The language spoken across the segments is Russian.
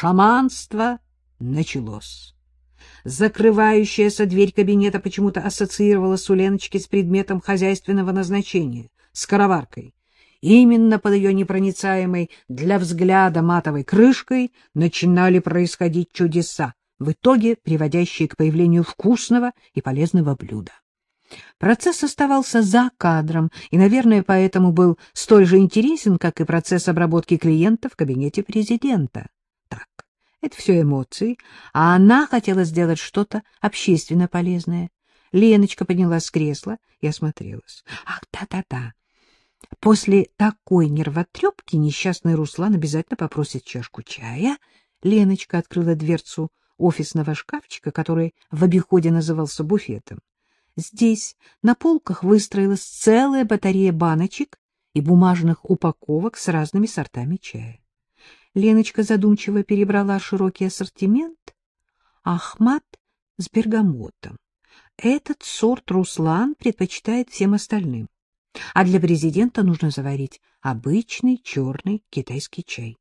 Шаманство началось. Закрывающаяся дверь кабинета почему-то ассоциировалась у Леночки с предметом хозяйственного назначения, с караваркой. Именно под ее непроницаемой для взгляда матовой крышкой начинали происходить чудеса, в итоге приводящие к появлению вкусного и полезного блюда. Процесс оставался за кадром и, наверное, поэтому был столь же интересен, как и процесс обработки клиента в кабинете президента. Это все эмоции, а она хотела сделать что-то общественно полезное. Леночка поднялась с кресла и осмотрелась. Ах, да-да-да. После такой нервотрепки несчастный Руслан обязательно попросит чашку чая. Леночка открыла дверцу офисного шкафчика, который в обиходе назывался буфетом. Здесь на полках выстроилась целая батарея баночек и бумажных упаковок с разными сортами чая. Леночка задумчиво перебрала широкий ассортимент. Ахмат с бергамотом. Этот сорт Руслан предпочитает всем остальным. А для президента нужно заварить обычный черный китайский чай.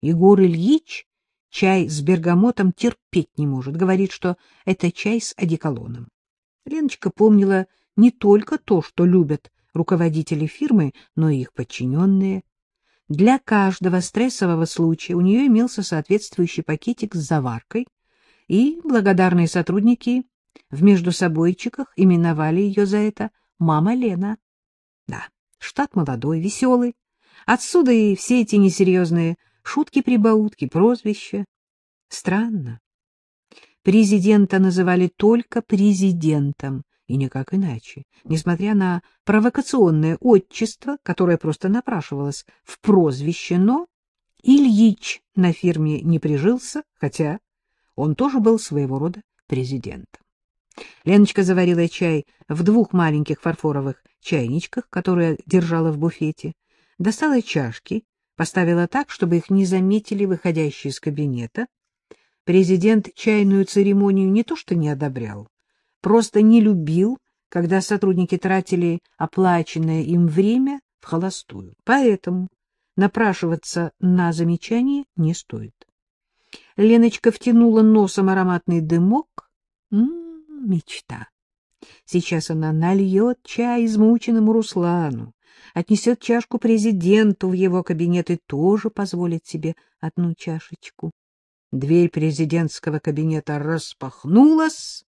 Егор Ильич чай с бергамотом терпеть не может, говорит, что это чай с одеколоном. Леночка помнила не только то, что любят руководители фирмы, но и их подчиненные. Для каждого стрессового случая у нее имелся соответствующий пакетик с заваркой, и благодарные сотрудники в междусобойчиках именовали ее за это «Мама Лена». Да, штат молодой, веселый. Отсюда и все эти несерьезные шутки-прибаутки, прозвища. Странно. Президента называли только президентом, и никак иначе, несмотря на провокационное отчество, которое просто напрашивалось в прозвище, но Ильич на фирме не прижился, хотя он тоже был своего рода президентом. Леночка заварила чай в двух маленьких фарфоровых чайничках, которые держала в буфете, достала чашки, поставила так, чтобы их не заметили выходящие из кабинета, Президент чайную церемонию не то что не одобрял, просто не любил, когда сотрудники тратили оплаченное им время в холостую. Поэтому напрашиваться на замечание не стоит. Леночка втянула носом ароматный дымок. М -м, мечта. Сейчас она нальет чай измученному Руслану, отнесет чашку президенту в его кабинет и тоже позволит себе одну чашечку. Дверь президентского кабинета распахнулась.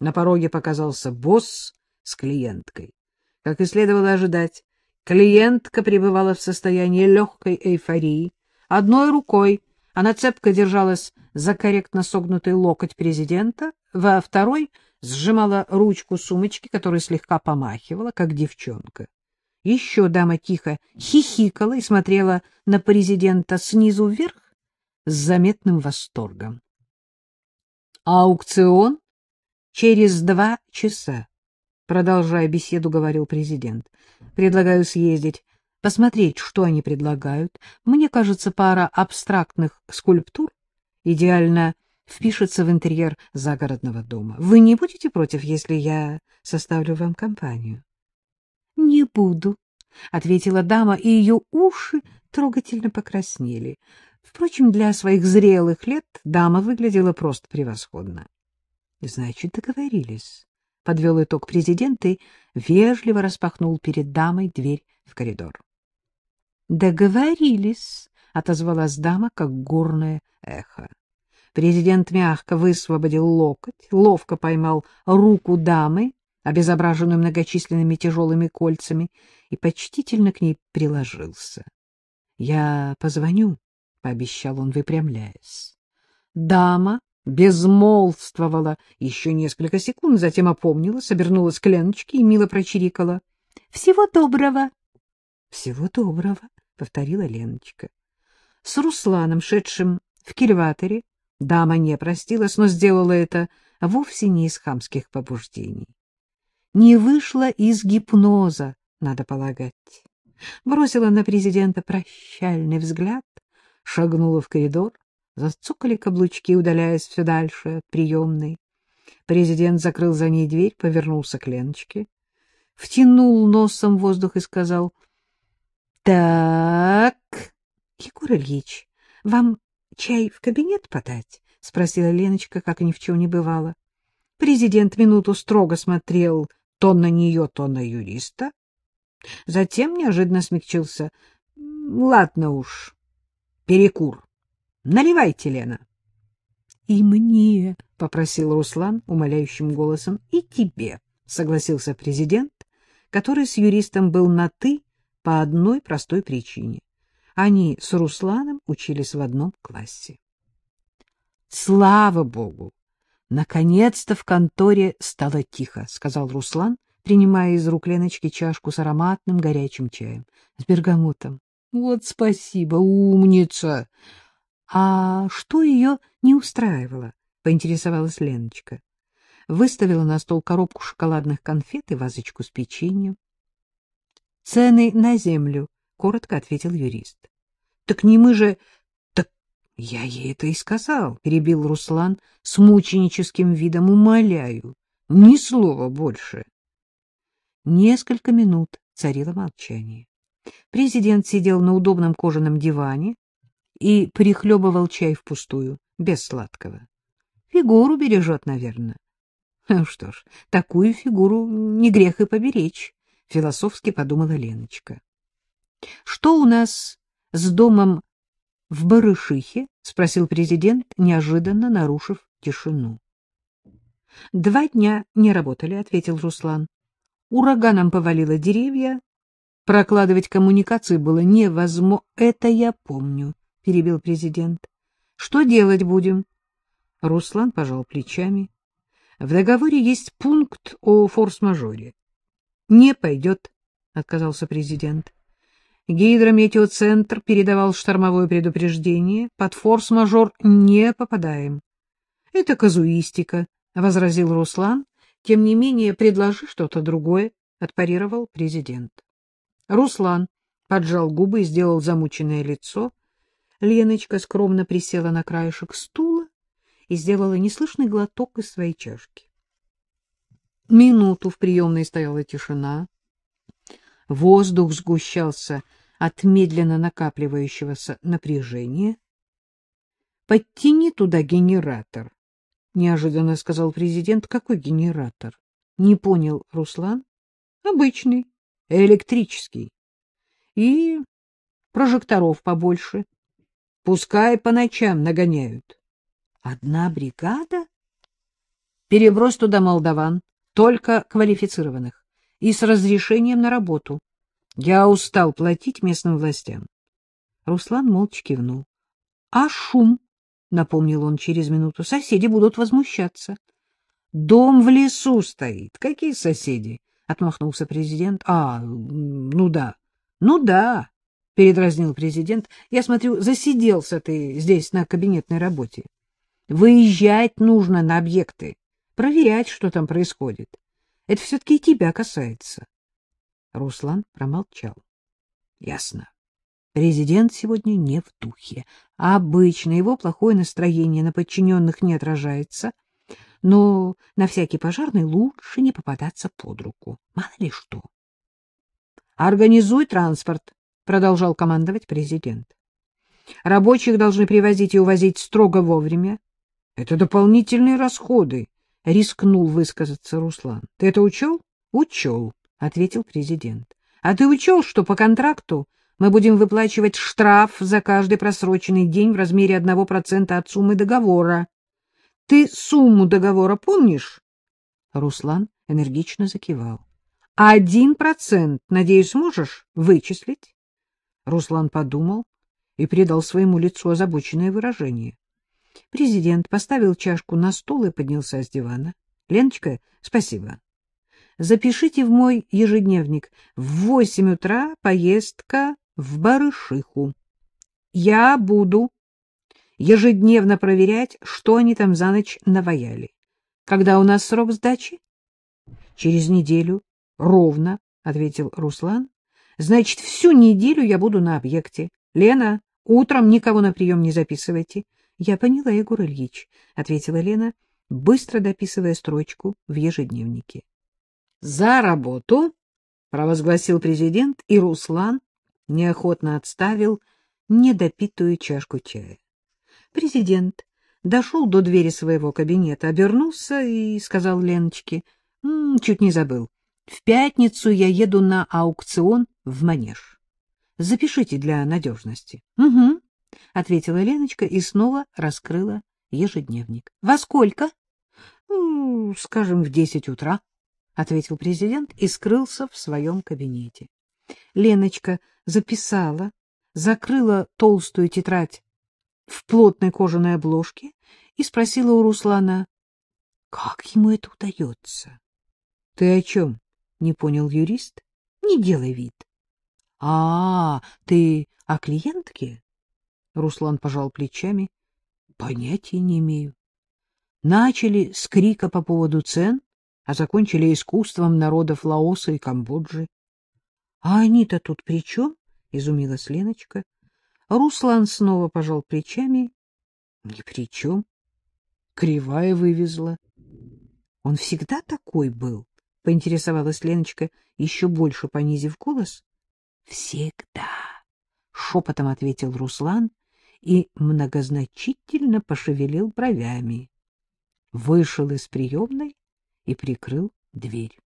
На пороге показался босс с клиенткой. Как и следовало ожидать, клиентка пребывала в состоянии легкой эйфории. Одной рукой она цепко держалась за корректно согнутый локоть президента, во второй сжимала ручку сумочки, которая слегка помахивала, как девчонка. Еще дама тихо хихикала и смотрела на президента снизу вверх, с заметным восторгом. «Аукцион через два часа», — продолжая беседу, говорил президент. «Предлагаю съездить, посмотреть, что они предлагают. Мне кажется, пара абстрактных скульптур идеально впишется в интерьер загородного дома. Вы не будете против, если я составлю вам компанию?» «Не буду», — ответила дама, и ее уши трогательно покраснели. Впрочем, для своих зрелых лет дама выглядела просто превосходно. — Значит, договорились, — подвел итог президент и вежливо распахнул перед дамой дверь в коридор. — Договорились, — отозвалась дама, как горное эхо. Президент мягко высвободил локоть, ловко поймал руку дамы, обезображенную многочисленными тяжелыми кольцами, и почтительно к ней приложился. — Я позвоню, — пообещал он, выпрямляясь. Дама безмолвствовала еще несколько секунд, затем опомнилась, обернулась к Леночке и мило прочирикала. — Всего доброго! — Всего доброго, — повторила Леночка. С Русланом, шедшим в кильваторе, дама не простилась, но сделала это вовсе не из хамских побуждений. Не вышла из гипноза, надо полагать. Бросила на президента прощальный взгляд — шагнула в коридор, зацокали каблучки, удаляясь все дальше от приемной. Президент закрыл за ней дверь, повернулся к Леночке, втянул носом воздух и сказал, — Так, Егор Ильич, вам чай в кабинет подать? — спросила Леночка, как ни в чем не бывало. Президент минуту строго смотрел то на нее, то на юриста. Затем неожиданно смягчился. — Ладно уж, перекур. Наливайте, Лена. — И мне, — попросил Руслан умоляющим голосом, — и тебе, — согласился президент, который с юристом был на «ты» по одной простой причине. Они с Русланом учились в одном классе. Слава богу! Наконец-то в конторе стало тихо, — сказал Руслан, принимая из рук Леночки чашку с ароматным горячим чаем, с бергамотом. — Вот спасибо, умница! — А что ее не устраивало? — поинтересовалась Леночка. Выставила на стол коробку шоколадных конфет и вазочку с печеньем. — Цены на землю, — коротко ответил юрист. — Так не мы же — Я ей это и сказал, — перебил Руслан с мученическим видом. — Умоляю, ни слова больше. Несколько минут царило молчание. Президент сидел на удобном кожаном диване и прихлебывал чай впустую, без сладкого. Фигуру бережет, наверное. Ну что ж, такую фигуру не грех и поберечь, — философски подумала Леночка. — Что у нас с домом — В Барышихе? — спросил президент, неожиданно нарушив тишину. — Два дня не работали, — ответил Руслан. Ураганом повалило деревья. Прокладывать коммуникации было невозможно. — Это я помню, — перебил президент. — Что делать будем? Руслан пожал плечами. — В договоре есть пункт о форс-мажоре. — Не пойдет, — отказался президент. Гидрометеоцентр передавал штормовое предупреждение. Под форс-мажор не попадаем. — Это казуистика, — возразил Руслан. — Тем не менее, предложи что-то другое, — отпарировал президент. Руслан поджал губы и сделал замученное лицо. Леночка скромно присела на краешек стула и сделала неслышный глоток из своей чашки. Минуту в приемной стояла тишина. Воздух сгущался от медленно накапливающегося напряжения. — Подтяни туда генератор, — неожиданно сказал президент. — Какой генератор? — не понял Руслан. — Обычный, электрический. И прожекторов побольше. Пускай по ночам нагоняют. — Одна бригада? — Переброс туда молдаван, только квалифицированных, и с разрешением на работу. Я устал платить местным властям. Руслан молча кивнул. — А шум? — напомнил он через минуту. — Соседи будут возмущаться. — Дом в лесу стоит. Какие соседи? — отмахнулся президент. — А, ну да. — Ну да, — передразнил президент. — Я смотрю, засиделся ты здесь на кабинетной работе. Выезжать нужно на объекты, проверять, что там происходит. Это все-таки и тебя касается. Руслан промолчал. Ясно. Президент сегодня не в духе. Обычно его плохое настроение на подчиненных не отражается, но на всякий пожарный лучше не попадаться под руку. Мало ли что. «Организуй транспорт», — продолжал командовать президент. «Рабочих должны привозить и увозить строго вовремя. Это дополнительные расходы», — рискнул высказаться Руслан. «Ты это учел?» «Учел», — ответил президент. — А ты учел, что по контракту мы будем выплачивать штраф за каждый просроченный день в размере одного процента от суммы договора? Ты сумму договора помнишь? Руслан энергично закивал. — Один процент, надеюсь, можешь вычислить? Руслан подумал и придал своему лицу озабоченное выражение. Президент поставил чашку на стол и поднялся с дивана. — Леночка, спасибо. Запишите в мой ежедневник. В восемь утра поездка в Барышиху. Я буду ежедневно проверять, что они там за ночь наваяли. Когда у нас срок сдачи? Через неделю. Ровно, — ответил Руслан. Значит, всю неделю я буду на объекте. Лена, утром никого на прием не записывайте. Я поняла, Егор Ильич, — ответила Лена, быстро дописывая строчку в ежедневнике. За работу, провозгласил президент, и Руслан неохотно отставил недопитую чашку чая. Президент дошел до двери своего кабинета, обернулся и сказал Леночке, чуть не забыл, в пятницу я еду на аукцион в Манеж. Запишите для надежности. — Угу, — ответила Леночка и снова раскрыла ежедневник. — Во сколько? — Скажем, в десять утра, — ответил президент и скрылся в своем кабинете. Леночка записала, закрыла толстую тетрадь в плотной кожаной обложке и спросила у Руслана, как ему это удается. — Ты о чем? — не понял юрист. — Не делай вид. — А, ты о клиентке? Руслан пожал плечами. — Понятия не имею. Начали с крика по поводу цен, а закончили искусством народов Лаоса и Камбоджи. — А они-то тут при чем? — изумилась Леночка. Руслан снова пожал плечами. — Ни при чем. Кривая вывезла. — Он всегда такой был? — поинтересовалась Леночка, еще больше понизив голос. — Всегда, — шепотом ответил Руслан и многозначительно пошевелил бровями. Вышел из приемной и прикрыл дверь.